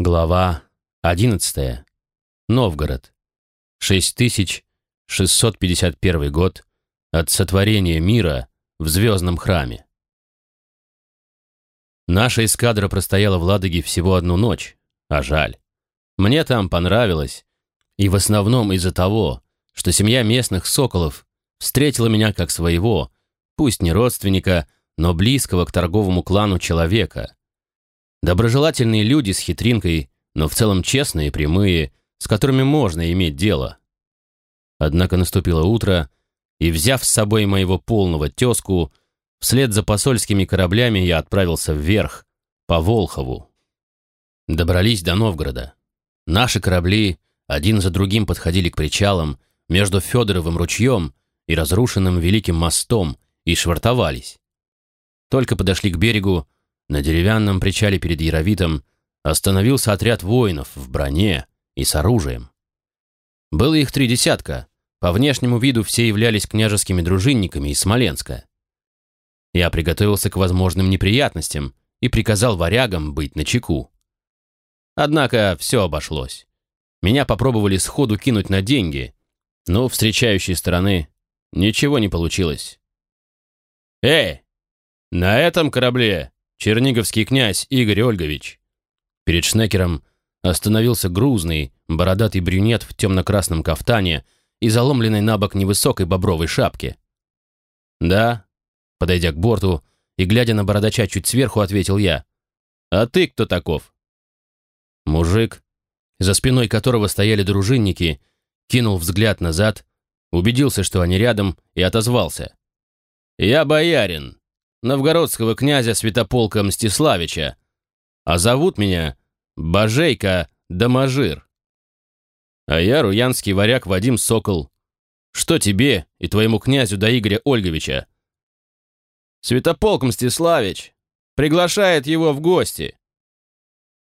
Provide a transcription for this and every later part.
Глава 11. Новгород. 6651 год от сотворения мира в Звездном храме. Наша эскадра простояла в Ладоге всего одну ночь, а жаль. Мне там понравилось, и в основном из-за того, что семья местных соколов встретила меня как своего, пусть не родственника, но близкого к торговому клану человека – Доброжелательные люди с хитринкой, но в целом честные, прямые, с которыми можно иметь дело. Однако наступило утро, и, взяв с собой моего полного тезку, вслед за посольскими кораблями я отправился вверх, по Волхову. Добрались до Новгорода. Наши корабли один за другим подходили к причалам между Федоровым ручьем и разрушенным Великим мостом и швартовались. Только подошли к берегу, на деревянном причале перед Яровитом остановился отряд воинов в броне и с оружием. Было их три десятка, по внешнему виду все являлись княжескими дружинниками из Смоленска. Я приготовился к возможным неприятностям и приказал варягам быть начеку. Однако все обошлось. Меня попробовали сходу кинуть на деньги, но встречающей стороны ничего не получилось. «Эй, на этом корабле Черниговский князь Игорь Ольгович. Перед Шнекером остановился грузный, бородатый брюнет в темно-красном кафтане и заломленной на бок невысокой бобровой шапке. «Да», подойдя к борту и глядя на бородача чуть сверху, ответил я. «А ты кто таков?» Мужик, за спиной которого стояли дружинники, кинул взгляд назад, убедился, что они рядом, и отозвался. «Я боярин, новгородского князя Святополка Мстиславича, а зовут меня Божейка Доможир. А я руянский варяг Вадим Сокол. Что тебе и твоему князю до Игоря Ольговича? Святополк Мстиславич приглашает его в гости.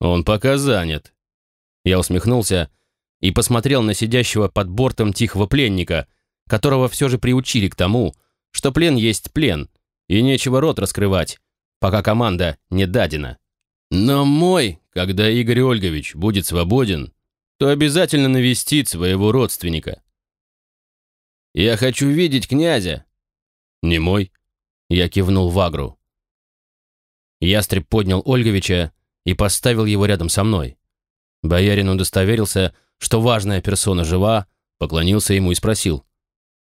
Он пока занят. Я усмехнулся и посмотрел на сидящего под бортом тихого пленника, которого все же приучили к тому, что плен есть плен — и нечего рот раскрывать, пока команда не дадена. Но мой, когда Игорь Ольгович будет свободен, то обязательно навестит своего родственника. «Я хочу видеть князя!» «Не мой», — я кивнул Вагру. Ястреб поднял Ольговича и поставил его рядом со мной. Боярин удостоверился, что важная персона жива, поклонился ему и спросил.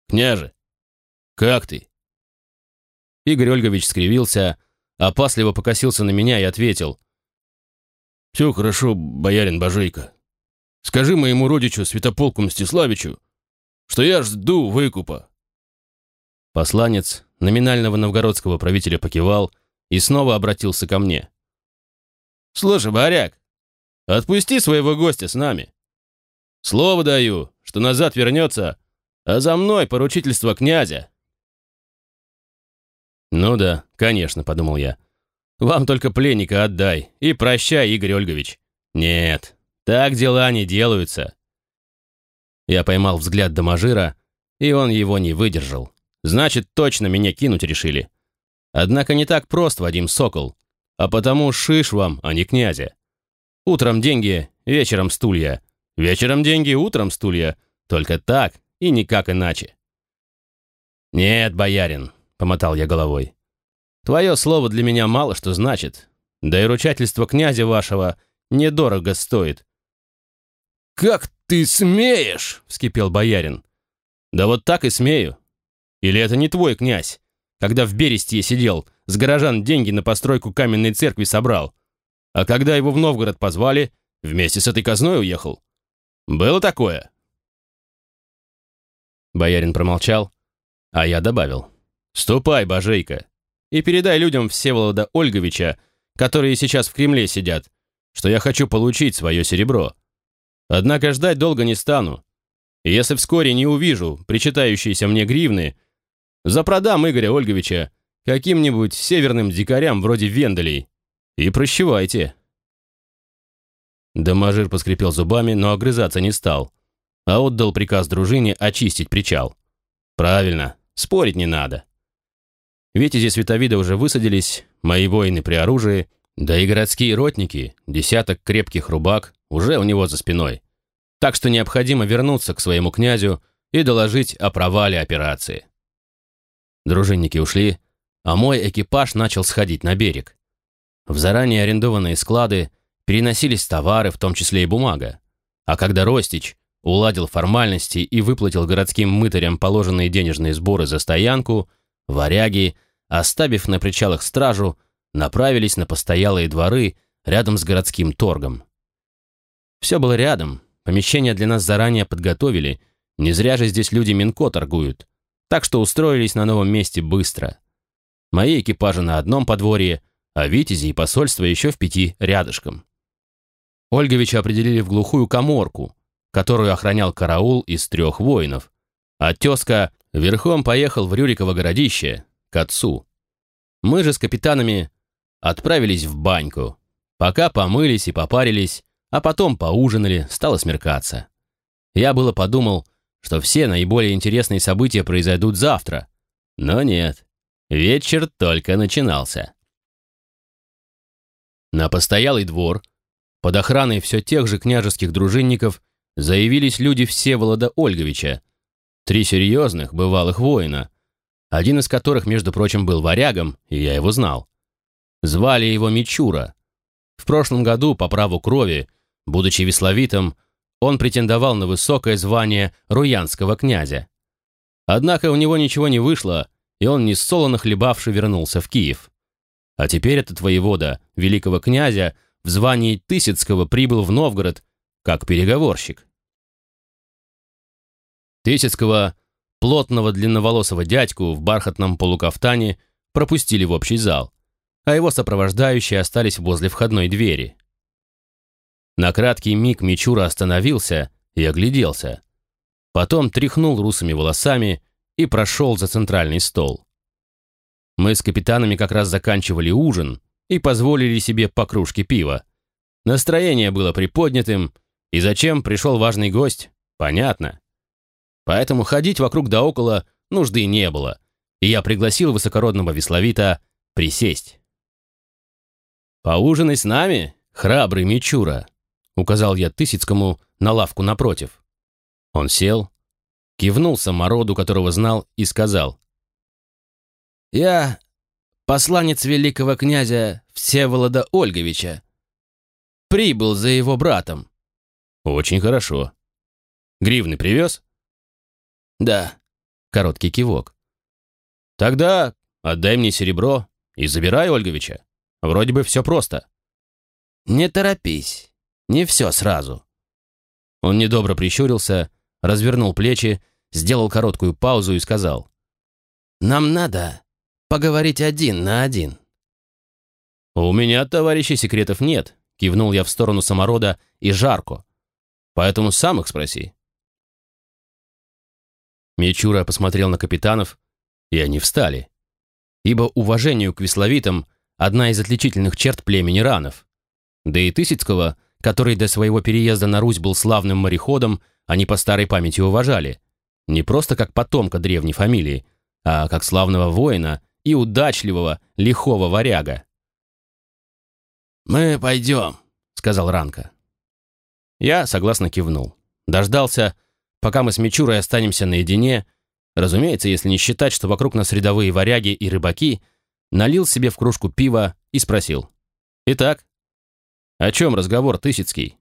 «Княже, как ты?» Игорь Ольгович скривился, опасливо покосился на меня и ответил. «Все хорошо, боярин Божейко. Скажи моему родичу, святополку Мстиславичу, что я жду выкупа». Посланец номинального новгородского правителя покивал и снова обратился ко мне. «Слушай, баряк, отпусти своего гостя с нами. Слово даю, что назад вернется, а за мной поручительство князя». «Ну да, конечно», — подумал я. «Вам только пленника отдай и прощай, Игорь Ольгович». «Нет, так дела не делаются». Я поймал взгляд Доможира, и он его не выдержал. Значит, точно меня кинуть решили. Однако не так прост, Вадим Сокол. А потому шиш вам, а не князя. Утром деньги, вечером стулья. Вечером деньги, утром стулья. Только так и никак иначе. «Нет, боярин, помотал я головой. Твое слово для меня мало что значит. Да и ручательство князя вашего недорого стоит. Как ты смеешь? вскипел боярин. Да вот так и смею. Или это не твой князь, когда в Берестье сидел, с горожан деньги на постройку каменной церкви собрал, а когда его в Новгород позвали, вместе с этой казной уехал. Было такое? Боярин промолчал, а я добавил. «Ступай, божейка, и передай людям Всеволода Ольговича, которые сейчас в Кремле сидят, что я хочу получить свое серебро. Однако ждать долго не стану. И если вскоре не увижу причитающиеся мне гривны, запродам Игоря Ольговича каким-нибудь северным дикарям вроде Венделей. И прощевайте». Доможир поскрипел зубами, но огрызаться не стал, а отдал приказ дружине очистить причал. «Правильно, спорить не надо». Витязи Световида уже высадились, мои воины при оружии, Да и городские ротники, десяток крепких рубак, уже у него за спиной. Так что необходимо вернуться к своему князю и доложить о провале операции. Дружинники ушли, а мой экипаж начал сходить на берег. В заранее арендованные склады переносились товары, в том числе и бумага. А когда Ростич уладил формальности и выплатил городским мытарям положенные денежные сборы за стоянку, варяги, оставив на причалах стражу, направились на постоялые дворы рядом с городским торгом. Все было рядом, помещение для нас заранее подготовили, не зря же здесь люди Минко торгуют, так что устроились на новом месте быстро. Мои экипажи на одном подворье, а Витязи и посольство еще в пяти рядышком. Ольговича определили в глухую коморку, которую охранял караул из трех воинов, а тезка верхом поехал в Рюриково городище, к отцу. Мы же с капитанами отправились в баньку, пока помылись и попарились, а потом поужинали, стало смеркаться. Я было подумал, что все наиболее интересные события произойдут завтра, но нет, вечер только начинался. На постоялый двор, под охраной все тех же княжеских дружинников, заявились люди Всеволода Ольговича, три серьезных, бывалых воина, один из которых, между прочим, был варягом, и я его знал. Звали его Мичура. В прошлом году, по праву крови, будучи весловитом, он претендовал на высокое звание руянского князя. Однако у него ничего не вышло, и он несолоно хлебавши вернулся в Киев. А теперь этот воевода, великого князя, в звании Тысяцкого прибыл в Новгород как переговорщик. Тысяцкого, плотного длинноволосого дядьку в бархатном полукафтане пропустили в общий зал, а его сопровождающие остались возле входной двери. На краткий миг Мичура остановился и огляделся. Потом тряхнул русыми волосами и прошел за центральный стол. Мы с капитанами как раз заканчивали ужин и позволили себе по кружке пива. Настроение было приподнятым, и зачем пришел важный гость, понятно. Поэтому ходить вокруг да около нужды не было, и я пригласил высокородного весловита присесть. «Поужинай с нами, храбрый Мичура», — указал я Тысяцкому на лавку напротив. Он сел, кивнул самороду, которого знал, и сказал. «Я посланец великого князя Всеволода Ольговича. Прибыл за его братом». «Очень хорошо. Гривны привез?» «Да». Короткий кивок. «Тогда отдай мне серебро и забирай Ольговича. Вроде бы все просто». «Не торопись. Не все сразу». Он недобро прищурился, развернул плечи, сделал короткую паузу и сказал. «Нам надо поговорить один на один». «У меня, товарищей, секретов нет», — кивнул я в сторону саморода и жарко. «Поэтому сам их спроси». Мечура посмотрел на капитанов, и они встали. Ибо уважению к весловитам – одна из отличительных черт племени ранов. Да и Тысяцкого, который до своего переезда на Русь был славным мореходом, они по старой памяти уважали. Не просто как потомка древней фамилии, а как славного воина и удачливого, лихого варяга. «Мы пойдем», — сказал Ранка. Я согласно кивнул. Дождался, Пока мы с Мичурой останемся наедине, разумеется, если не считать, что вокруг нас рядовые варяги и рыбаки, налил себе в кружку пива и спросил. «Итак, о чем разговор, Тысяцкий?»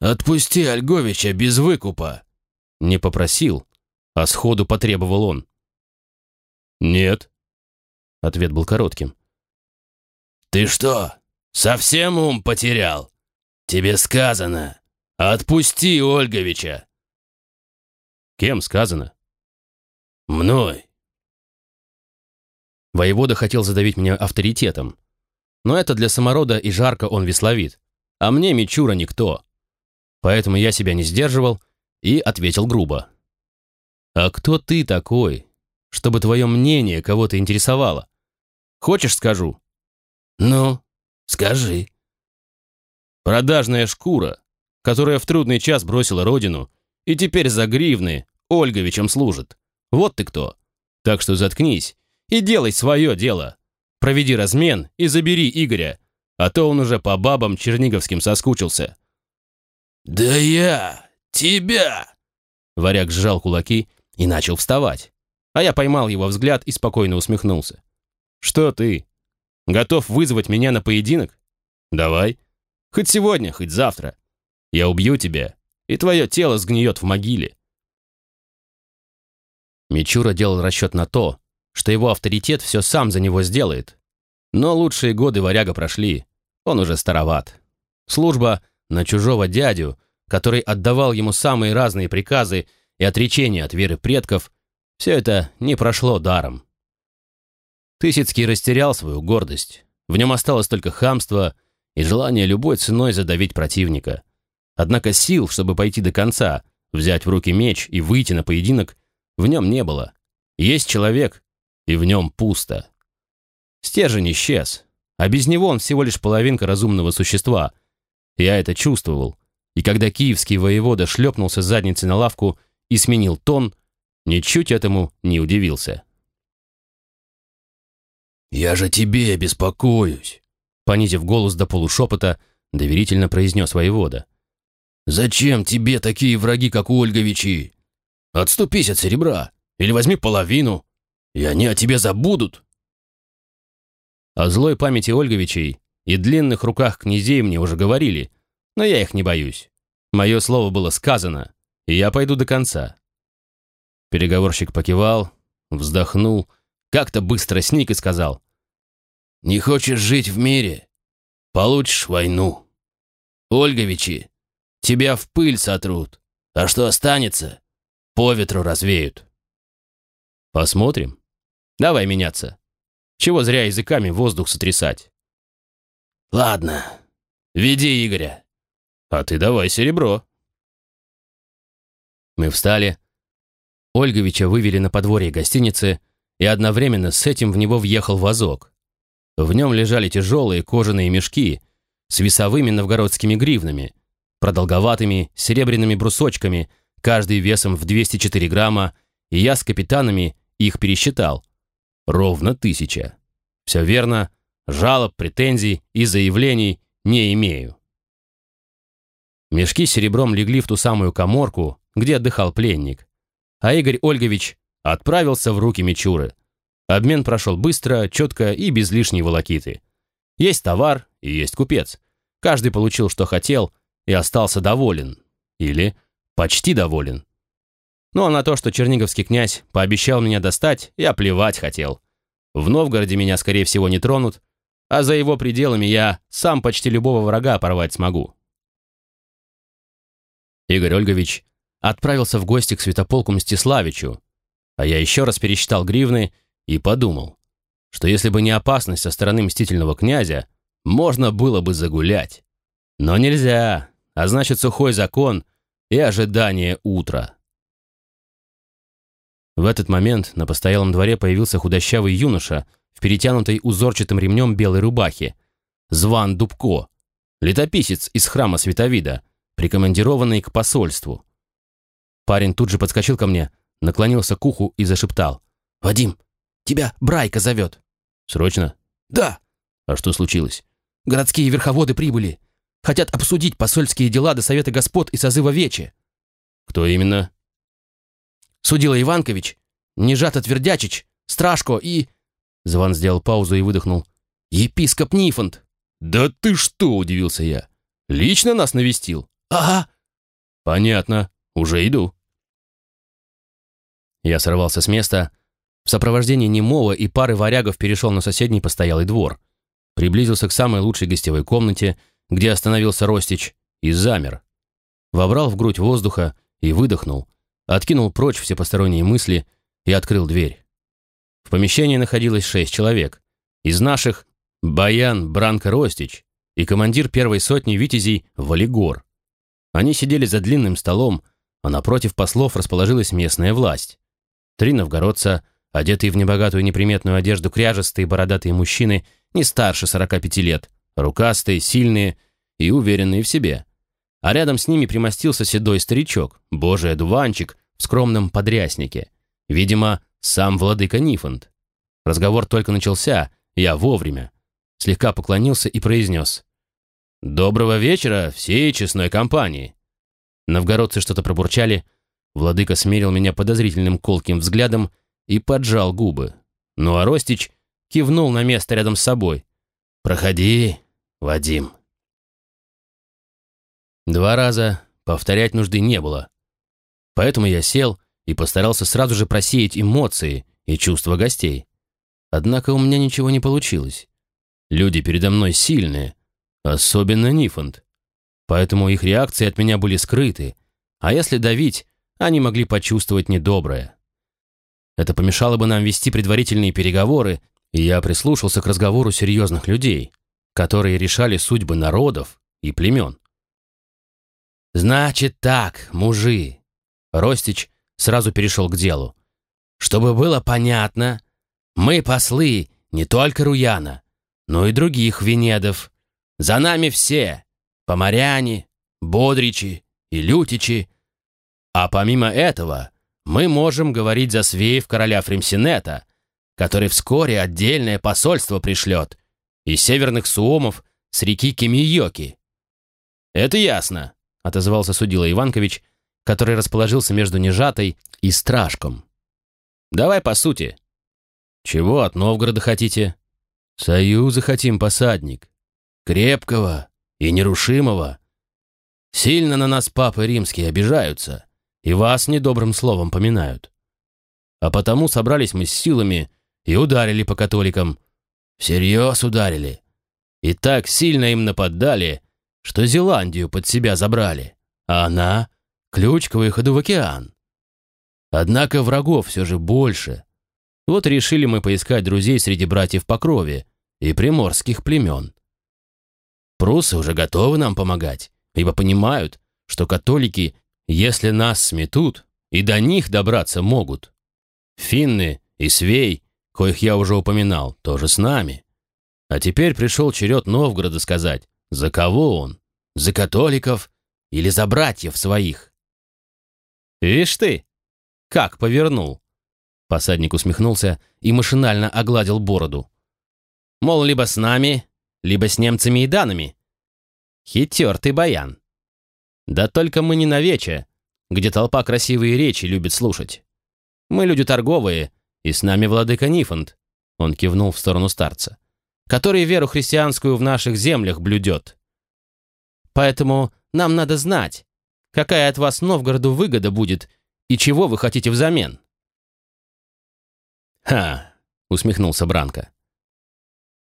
«Отпусти Ольговича без выкупа!» Не попросил, а сходу потребовал он. «Нет», — ответ был коротким. «Ты что, совсем ум потерял? Тебе сказано, «Отпусти Ольговича!» «Кем сказано?» «Мной!» Воевода хотел задавить меня авторитетом. Но это для саморода и жарко он весловит. А мне Мичура никто. Поэтому я себя не сдерживал и ответил грубо. «А кто ты такой, чтобы твое мнение кого-то интересовало? Хочешь, скажу?» «Ну, скажи». «Продажная шкура, которая в трудный час бросила родину и теперь за гривны Ольговичем служит. Вот ты кто. Так что заткнись и делай свое дело. проведи размен и забери Игоря, а то он уже по бабам черниговским соскучился». «Да я тебя!» Варяг сжал кулаки и начал вставать. А я поймал его взгляд и спокойно усмехнулся. «Что ты? Готов вызвать меня на поединок? Давай. Хоть сегодня, хоть завтра. Я убью тебя, и твое тело сгниет в могиле». Мичура делал расчет на то, что его авторитет все сам за него сделает. Но лучшие годы варяга прошли, он уже староват. Служба на чужого дядю, который отдавал ему самые разные приказы и отречения от веры предков, все это не прошло даром. Тысяцкий растерял свою гордость. В нем осталось только хамство и желание любой ценой задавить противника. Однако сил, чтобы пойти до конца, взять в руки меч и выйти на поединок, в нем не было. Есть человек, и в нем пусто. Стержень исчез, а без него он всего лишь половинка разумного существа. Я это чувствовал, и когда киевский воевода шлепнулся задницей на лавку и сменил тон, ничуть этому не удивился. «Я же тебе беспокоюсь», — понизив голос до полушепота, доверительно произнес воевода. «Зачем тебе такие враги, как Ольговичи? Отступись от серебра или возьми половину, и они о тебе забудут». О злой памяти Ольговичей и длинных руках князей мне уже говорили, но я их не боюсь. Мое слово было сказано, и я пойду до конца. Переговорщик покивал, вздохнул, как-то быстро сник и сказал. «Не хочешь жить в мире? Получишь войну. Ольговичи, тебя в пыль сотрут, а что останется, по ветру развеют». «Посмотрим. Давай меняться. Чего зря языками воздух сотрясать?» «Ладно, веди Игоря». «А ты давай серебро». Мы встали. Ольговича вывели на подворье гостиницы, и одновременно с этим в него въехал вазок. В нем лежали тяжелые кожаные мешки с весовыми новгородскими гривнами, продолговатыми серебряными брусочками, каждый весом в 204 грамма, и я с капитанами их пересчитал. Ровно тысяча. Все верно, жалоб, претензий и заявлений не имею. Мешки с серебром легли в ту самую коморку, где отдыхал пленник. А Игорь Ольгович отправился в руки Мичуры. Обмен прошел быстро, четко и без лишней волокиты. Есть товар и есть купец. Каждый получил, что хотел, и остался доволен. Или почти доволен. Ну а на то, что черниговский князь пообещал меня достать, я плевать хотел. В Новгороде меня, скорее всего, не тронут, а за его пределами я сам почти любого врага порвать смогу. Игорь Ольгович отправился в гости к святополку Мстиславичу, а я еще раз пересчитал гривны и подумал, что если бы не опасность со стороны мстительного князя, можно было бы загулять. Но нельзя, а значит сухой закон и ожидание утра. В этот момент на постоялом дворе появился худощавый юноша в перетянутой узорчатым ремнем белой рубахе. Зван Дубко, летописец из храма Световида, прикомандированный к посольству. Парень тут же подскочил ко мне, наклонился к уху и зашептал. «Вадим, тебя Брайка зовет». «Срочно?» «Да». «А что случилось?» «Городские верховоды прибыли. Хотят обсудить посольские дела до Совета Господ и созыва Вечи». «Кто именно?» Судила Иванкович, Нежата Твердячич, Страшко и...» Зван сделал паузу и выдохнул. «Епископ Нифонт». «Да ты что?» – удивился я. «Лично нас навестил?» «Ага». «Понятно. Уже иду». Я сорвался с места. В сопровождении немого и пары варягов перешел на соседний постоялый двор. Приблизился к самой лучшей гостевой комнате, где остановился Ростич, и замер. Вобрал в грудь воздуха и выдохнул – откинул прочь все посторонние мысли и открыл дверь. В помещении находилось шесть человек. Из наших – Баян Бранко Ростич и командир первой сотни витязей Валигор. Они сидели за длинным столом, а напротив послов расположилась местная власть. Три новгородца, одетые в небогатую неприметную одежду кряжестые бородатые мужчины не старше 45 лет, рукастые, сильные и уверенные в себе. А рядом с ними примостился седой старичок, божий одуванчик, в скромном подряснике. Видимо, сам владыка Нифонт. Разговор только начался, я вовремя, слегка поклонился и произнес «Доброго вечера всей честной компании». Новгородцы что-то пробурчали, владыка смерил меня подозрительным колким взглядом и поджал губы. Ну а Ростич кивнул на место рядом с собой. «Проходи, Вадим». Два раза повторять нужды не было. Поэтому я сел и постарался сразу же просеять эмоции и чувства гостей. Однако у меня ничего не получилось. Люди передо мной сильные, особенно Нифонт. Поэтому их реакции от меня были скрыты, а если давить, они могли почувствовать недоброе. Это помешало бы нам вести предварительные переговоры, и я прислушался к разговору серьезных людей, которые решали судьбы народов и племен. «Значит так, мужи!» Ростич сразу перешел к делу. «Чтобы было понятно, мы послы не только Руяна, но и других венедов. За нами все — поморяне, бодричи и лютичи. А помимо этого, мы можем говорить за свеев короля Фремсинета, который вскоре отдельное посольство пришлет, и северных суомов с реки Кемийоки. «Это ясно», — отозвался судила Иванкович, который расположился между Нежатой и Стражком. «Давай по сути. Чего от Новгорода хотите?» «Союза хотим, посадник. Крепкого и нерушимого. Сильно на нас папы римские обижаются, и вас недобрым словом поминают. А потому собрались мы с силами и ударили по католикам. Всерьез ударили. И так сильно им нападали, что Зеландию под себя забрали, а она — ключ к выходу в океан. Однако врагов все же больше. Вот решили мы поискать друзей среди братьев по крови и приморских племен. Прусы уже готовы нам помогать, ибо понимают, что католики, если нас сметут, и до них добраться могут. Финны и свей, коих я уже упоминал, тоже с нами. А теперь пришел черед Новгорода сказать, за кого он? За католиков или за братьев своих? Вишь ты, как повернул. Посадник усмехнулся и машинально огладил бороду. Мол, либо с нами, либо с немцами и данами. Хитер ты, баян. Да только мы не на вече, где толпа красивые речи любит слушать. Мы люди торговые, и с нами владыка Нифонт, он кивнул в сторону старца, который веру христианскую в наших землях блюдет. Поэтому нам надо знать, какая от вас Новгороду выгода будет и чего вы хотите взамен. «Ха!» — усмехнулся Бранко.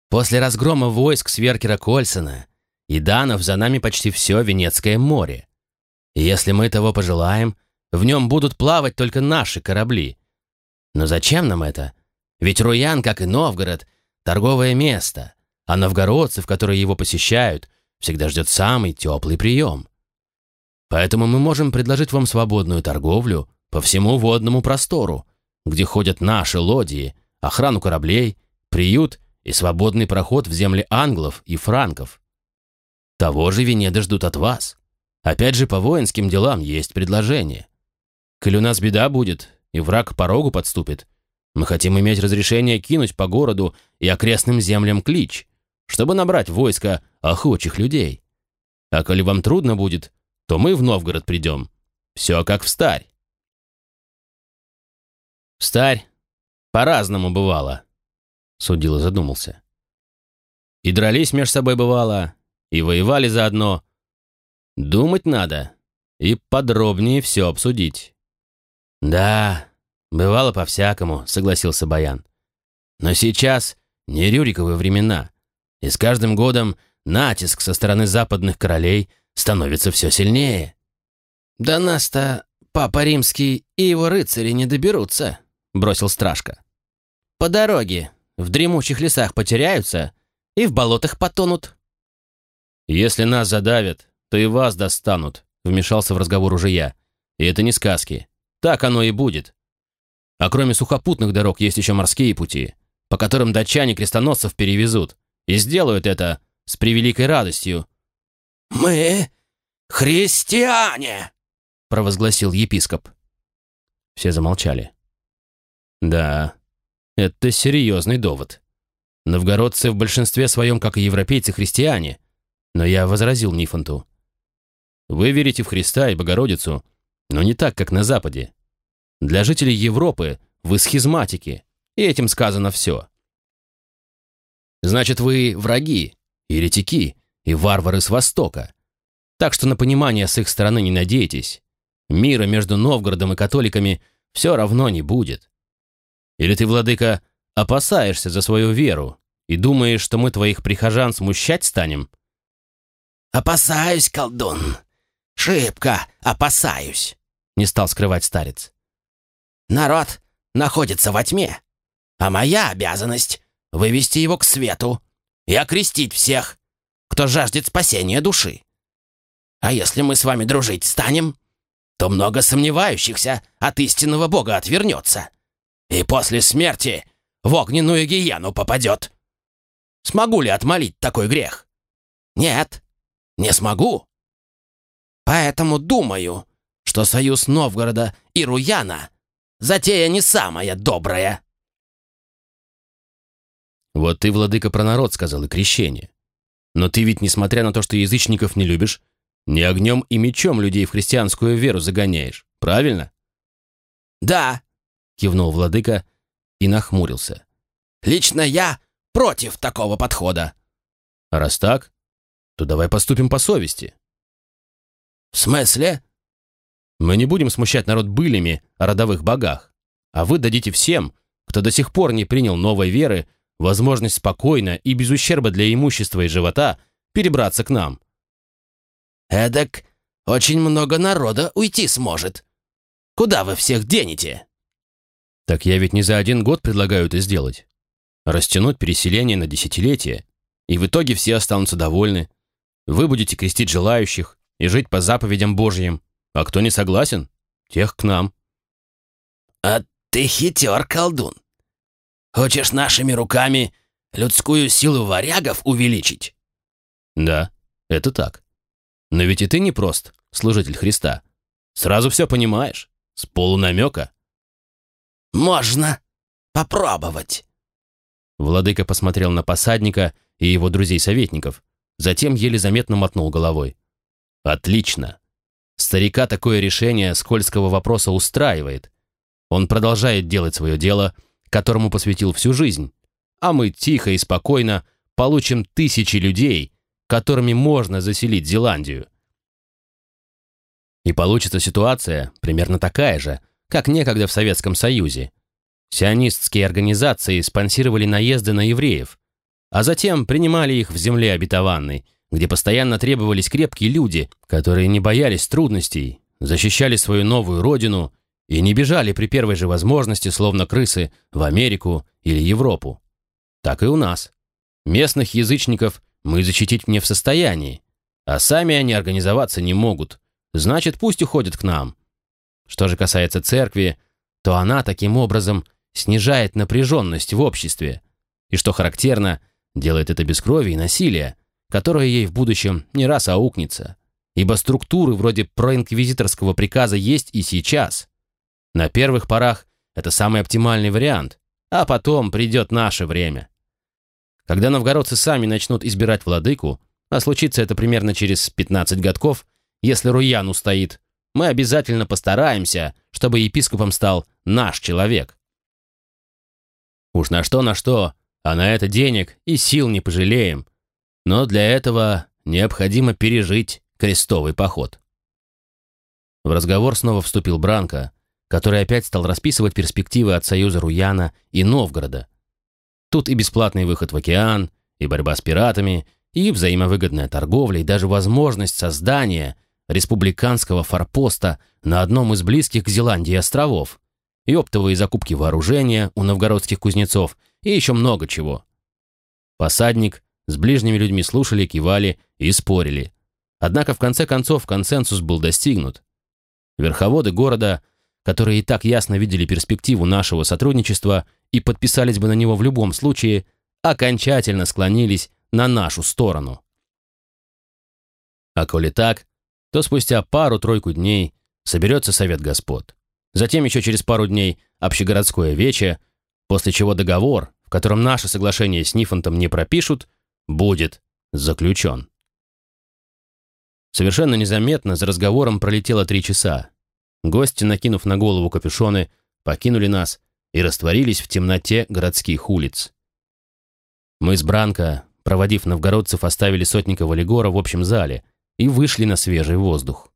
«После разгрома войск Сверкера Кольсона и Данов за нами почти все Венецкое море. И если мы того пожелаем, в нем будут плавать только наши корабли. Но зачем нам это? Ведь Руян, как и Новгород, торговое место, а новгородцев, которые его посещают, всегда ждет самый теплый прием. Поэтому мы можем предложить вам свободную торговлю по всему водному простору, где ходят наши лодии, охрану кораблей, приют и свободный проход в земли англов и франков. Того же Венеды ждут от вас. Опять же, по воинским делам есть предложение. Коль у нас беда будет, и враг порогу подступит, мы хотим иметь разрешение кинуть по городу и окрестным землям клич, чтобы набрать войско охочих людей. А коли вам трудно будет, то мы в Новгород придем. Все как в старь. Старь по-разному бывало, судил и задумался. И дрались меж собой бывало, и воевали заодно. Думать надо и подробнее все обсудить. Да, бывало по-всякому, согласился Баян. Но сейчас не Рюриковы времена, и с каждым годом натиск со стороны западных королей становится все сильнее. «До нас-то Папа Римский и его рыцари не доберутся», — бросил Страшка. «По дороге в дремучих лесах потеряются и в болотах потонут». «Если нас задавят, то и вас достанут», — вмешался в разговор уже я. «И это не сказки. Так оно и будет. А кроме сухопутных дорог есть еще морские пути, по которым датчане крестоносцев перевезут, и сделают это с превеликой радостью». «Мы христиане!» — провозгласил епископ. Все замолчали. «Да, это серьезный довод. Новгородцы в большинстве своем, как и европейцы, христиане. Но я возразил Нифонту. Вы верите в Христа и Богородицу, но не так, как на Западе. Для жителей Европы вы схизматики, и этим сказано все. Значит, вы враги, еретики и варвары с Востока. Так что на понимание с их стороны не надейтесь. Мира между Новгородом и католиками все равно не будет. Или ты, владыка, опасаешься за свою веру и думаешь, что мы твоих прихожан смущать станем? «Опасаюсь, колдун. Шибко опасаюсь», — не стал скрывать старец. «Народ находится во тьме, а моя обязанность — вывести его к свету и окрестить всех, кто жаждет спасения души. А если мы с вами дружить станем, то много сомневающихся от истинного Бога отвернется, и после смерти в огненную гиену попадет. Смогу ли отмолить такой грех? Нет, не смогу. Поэтому думаю, что союз Новгорода и Руяна затея не самая добрая. Вот ты, владыка, про народ сказал и крещение. Но ты ведь, несмотря на то, что язычников не любишь, не огнем и мечом людей в христианскую веру загоняешь, правильно? Да, кивнул владыка и нахмурился. Лично я против такого подхода. А раз так, то давай поступим по совести. В смысле? Мы не будем смущать народ былями о родовых богах, а вы дадите всем, кто до сих пор не принял новой веры, возможность спокойно и без ущерба для имущества и живота перебраться к нам. Эдак очень много народа уйти сможет. Куда вы всех денете? Так я ведь не за один год предлагаю это сделать. Растянуть переселение на десятилетие, и в итоге все останутся довольны. Вы будете крестить желающих и жить по заповедям Божьим, а кто не согласен, тех к нам. А ты хитер, колдун. Хочешь нашими руками людскую силу варягов увеличить? Да, это так. Но ведь и ты не прост, служитель Христа. Сразу все понимаешь, с полунамека. Можно попробовать. Владыка посмотрел на посадника и его друзей-советников, затем еле заметно мотнул головой. «Отлично. Старика такое решение скользкого вопроса устраивает. Он продолжает делать свое дело, которому посвятил всю жизнь, а мы тихо и спокойно получим тысячи людей, которыми можно заселить Зеландию. И получится ситуация примерно такая же, как некогда в Советском Союзе. Сионистские организации спонсировали наезды на евреев, а затем принимали их в земле обетованной, где постоянно требовались крепкие люди, которые не боялись трудностей, защищали свою новую родину и не бежали при первой же возможности, словно крысы, в Америку или Европу. Так и у нас. Местных язычников мы защитить не в состоянии, а сами они организоваться не могут. Значит, пусть уходят к нам. Что же касается церкви, то она таким образом снижает напряженность в обществе. И что характерно, делает это без крови и насилия, которое ей в будущем не раз аукнется. Ибо структуры вроде проинквизиторского приказа есть и сейчас. На первых порах это самый оптимальный вариант, а потом придет наше время. Когда новгородцы сами начнут избирать владыку, а случится это примерно через 15 годков, если Руян устоит, мы обязательно постараемся, чтобы епископом стал наш человек. Уж на что, на что, а на это денег и сил не пожалеем. Но для этого необходимо пережить крестовый поход. В разговор снова вступил Бранко, который опять стал расписывать перспективы от союза Руяна и Новгорода, Тут и бесплатный выход в океан, и борьба с пиратами, и взаимовыгодная торговля, и даже возможность создания республиканского форпоста на одном из близких к Зеландии островов, и оптовые закупки вооружения у новгородских кузнецов, и еще много чего. Посадник с ближними людьми слушали, кивали и спорили. Однако в конце концов консенсус был достигнут. Верховоды города, которые и так ясно видели перспективу нашего сотрудничества, и подписались бы на него в любом случае, окончательно склонились на нашу сторону. А коли так, то спустя пару-тройку дней соберется Совет Господ. Затем еще через пару дней общегородское вече, после чего договор, в котором наше соглашение с Нифонтом не пропишут, будет заключен. Совершенно незаметно за разговором пролетело три часа. Гости, накинув на голову капюшоны, покинули нас и растворились в темноте городских улиц. Мы с Бранко, проводив новгородцев, оставили сотника Валигора в общем зале и вышли на свежий воздух.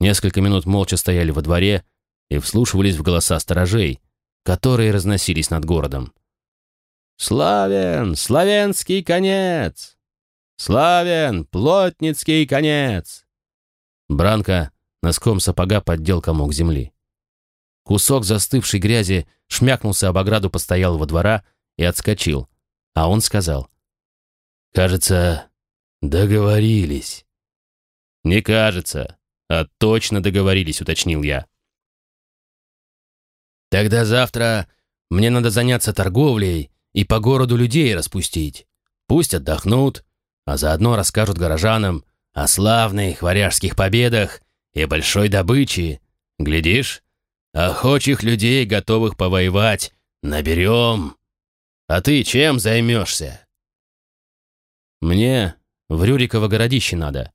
Несколько минут молча стояли во дворе и вслушивались в голоса сторожей, которые разносились над городом. «Славен! Славянский конец! Славен! Плотницкий конец!» Бранко носком сапога поддел комок земли. Кусок застывшей грязи шмякнулся об ограду постоялого двора и отскочил, а он сказал. «Кажется, договорились». «Не кажется, а точно договорились», — уточнил я. «Тогда завтра мне надо заняться торговлей и по городу людей распустить. Пусть отдохнут, а заодно расскажут горожанам о славных варяжских победах и большой добыче. Глядишь, охочих людей, готовых повоевать, наберем. А ты чем займешься? Мне в Рюриково городище надо.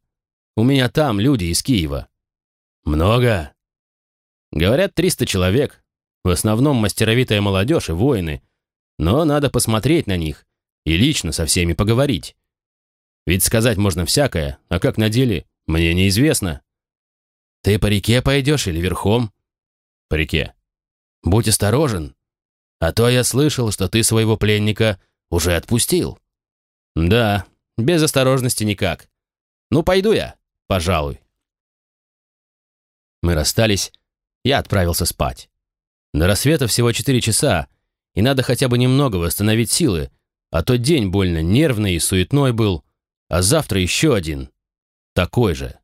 У меня там люди из Киева. Много? Говорят, триста человек. В основном мастеровитая молодежь и воины. Но надо посмотреть на них и лично со всеми поговорить. Ведь сказать можно всякое, а как на деле, мне неизвестно. Ты по реке пойдешь или верхом? По реке. Будь осторожен. А то я слышал, что ты своего пленника уже отпустил. Да, без осторожности никак. Ну, пойду я, пожалуй. Мы расстались, я отправился спать. До рассвета всего четыре часа, и надо хотя бы немного восстановить силы, а то день больно нервный и суетной был, а завтра еще один, такой же.